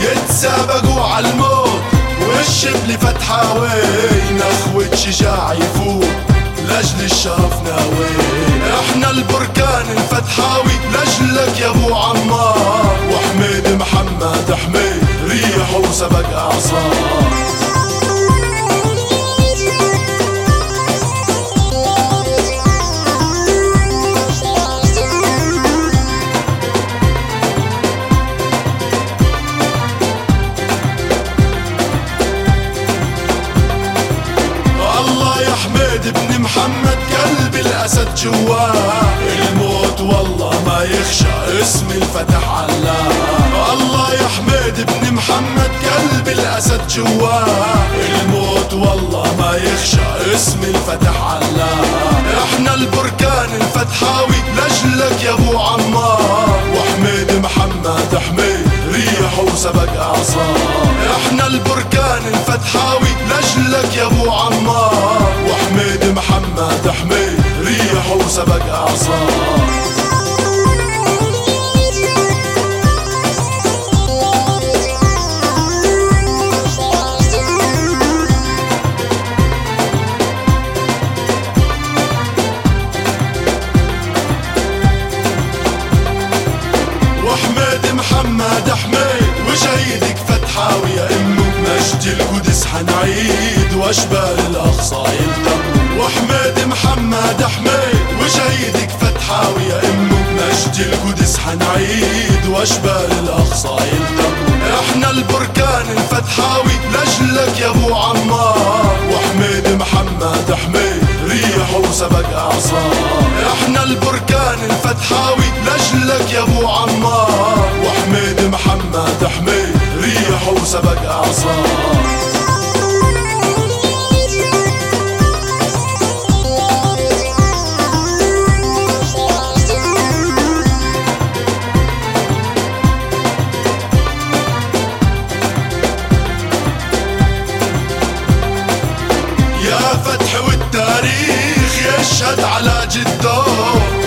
يتسابقوا عالموت والشبل فتحاوي نخوة شجاع يفوت لأجل الشرف ناوي إحنا البركان الفتحاوي لأجلك يا أبو عمار. وحميد محمد حميد ريح وسبق أعصار. محمد قلب الأسد جواه الموت والله ما يخشى اسم الفتح علاه الله يا حميد بن محمد قلب الأسد جواه الموت والله ما يخشى اسم الفتح علاه إحنا البركان الفتحاوي لجلك يا أبو عمار. وحميد محمد حميد ريح وسبق أعصار. إحنا البركان الفتحاوي ريح وسبق اعصار محمد حميد وشهيدك فتحاوي يا امه بمجد القدس حنعيد وأشبال الأقصى يلتم وحميد محمد حميد وشهيدك فتحاوي يا امه بمجد القدس حنعيد واشبال الأقصى يلتم إحنا البركان الفتحاوي لاجلك يا أبو عمار. وحميد محمد حميد ريح وسبق أعصار. إحنا البركان الفتحاوي لاجلك يا أبو عمار. وحميد محمد حميد ريح وسبق أعصار. يشهد على جدة.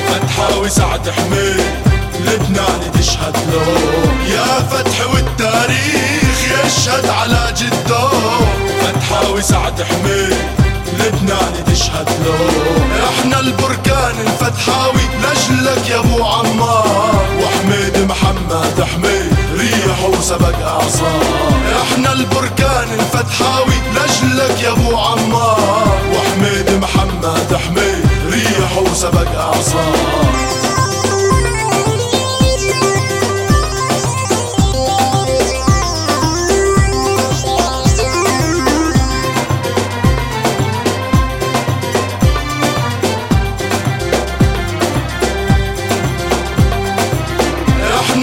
فتحة سعد حميد لبنان تشهد له. يا فتح والتاريخ يشهد على جدة. فتحة سعد حميد لبنان تشهد له. إحنا البركان الفتحاوي لاجلك يا أبو عمار. وحميد محمد حميد ريح وسبق اعصار إحنا البركان الفتحاوي لاجلك يا أبو عمار. ريح وسبق اعصار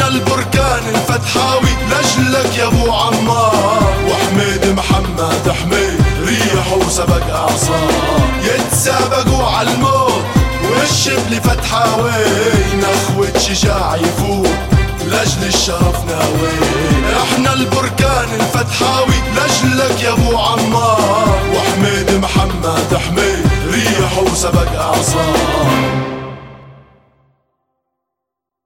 البركان الفتحاوي لاجلك يا أبو عمار. وحميد محمد حميد ريح وسبق اعصار يتسابقوا عالموت والشبل فتحاوي نخوة شجاع يفوت لاجل الشرف ناوي إحنا البركان الفتحاوي لاجلك يا أبو عمار. وحميد محمد حميد ريح وسبق أعصار.